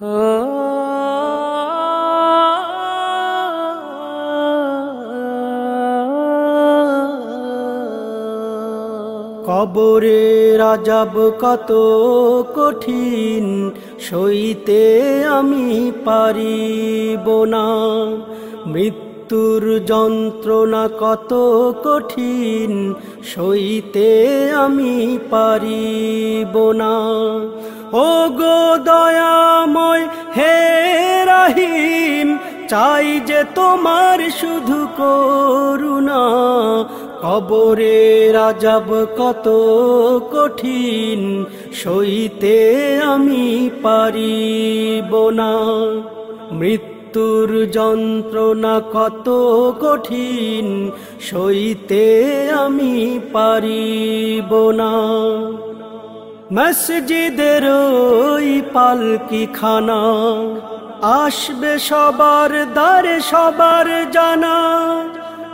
কবরে রাজাব কত কঠিন সইতে আমি পারিব না। মৃত্যুর যন্ত্রণা কত কঠিন, সইতে আমি পারিব না। ও গো দয়াময় হে রাহিম, চাই যে তোমার শুধু করুণা। কবরে রাজাব কত কঠিন, সইতে আমি পারিব না। মৃত্যুর যন্ত্রণা কত কঠিন, সইতে আমি পারিব না। মসজিদের ওই পালকি খানা আসবে সবার দ্বারে সবার জানা।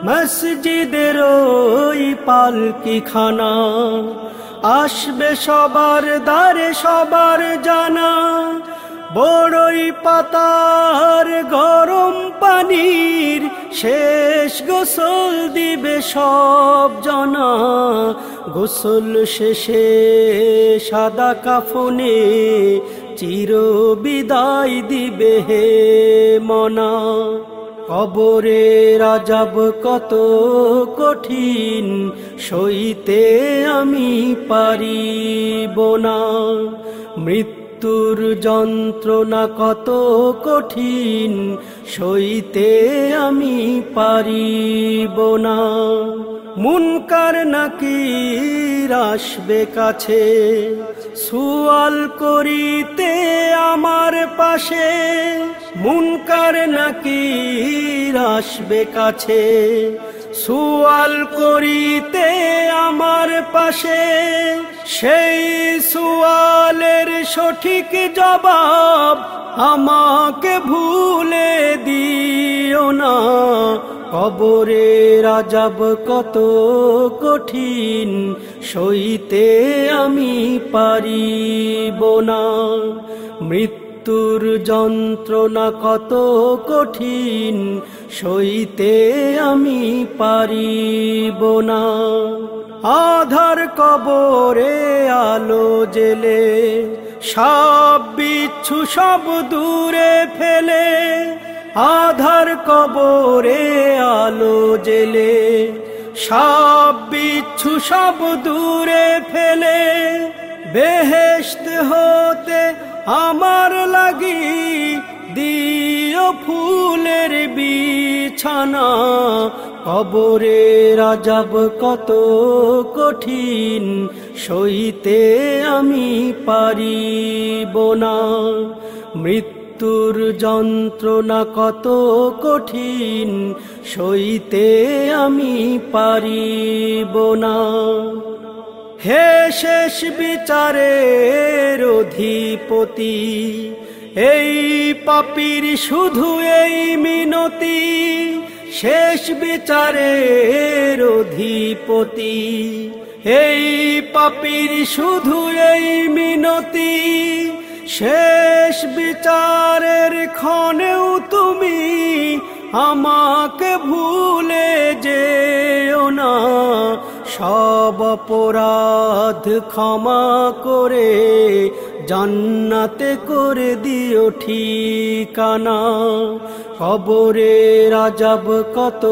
মসজিদের ওই পালকি খানা আসবে সবার দ্বারে সবার জানা। বড়ই পাতার গরম পানির শেষ গোসল দিবে সব জনা। গোসল শেষে সাদা কাফনে চির বিদায় দিবে হে মনা। কবরে রাজাব কত কঠিন, সইতে আমি পারিব না। মৃত্যুর যন্ত্রণা কত কঠিন, সইতে আমি পারিব না। মুনকার নাকি আসবে কাছে, সুয়াল করিতে আমার পাশে। মুনকার নাকি আসবে কাছে, সুয়াল করিতে আমার পাশে সেই সুয়ালের সঠিক জবাব আমাকে ভুলে দিও না। কবরে রাজাব কত কঠিন, সইতে আমি পারিব না। মৃত্যুর যন্ত্রণা কত কঠিন, সইতে আমি পারিব না। আধার কবরে আলো জেলে, সব বিচ্ছু সব দূরে ফেলে। আধার কবরে আলো জেলে, সব বিচ্ছু সব দূরে ফেলে। বেহেস্ত হতে আমার লাগি দিও ফুলের বিছানা কবরে রাজাব কত কঠিন, সইতে আমি পারিব না। মৃত্যুর যন্ত্রণা কত কঠিন, সইতে আমি পারিব না। হে শেষ বিচারের অধিপতি এই পাপির শুধু এই মিনতি, শেষ বিচারের অধিপতি। এই পাপির শুধু এই মিনতি, শেষ বিচারের ক্ষণেও তুমি আমাকে ভুলে যেও না। সব অপরাধ ক্ষমা করে জান্নাতে করে দিও ঠিকানা। কবরে রাজাব কত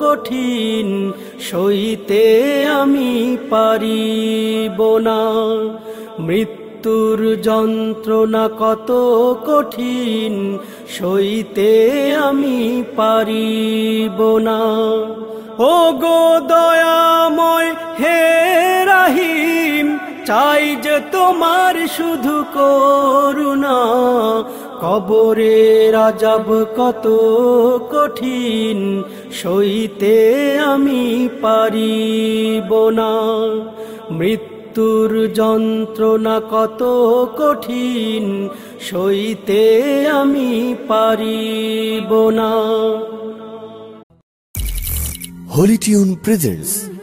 কঠিন, সইতে আমি পারিব না। মৃত্যুর যন্ত্রণা কত কঠিন, সইতে আমি পারিব না। ও গো দয়াময়, হে চাই যে তোমার শুধু করুণা, কবরে রাজাব কত কঠিন, সইতে আমি পারিব না। মৃত্যুর যন্ত্রণা কত কঠিন, সইতে আমি পারিব না। Holy Tune presents.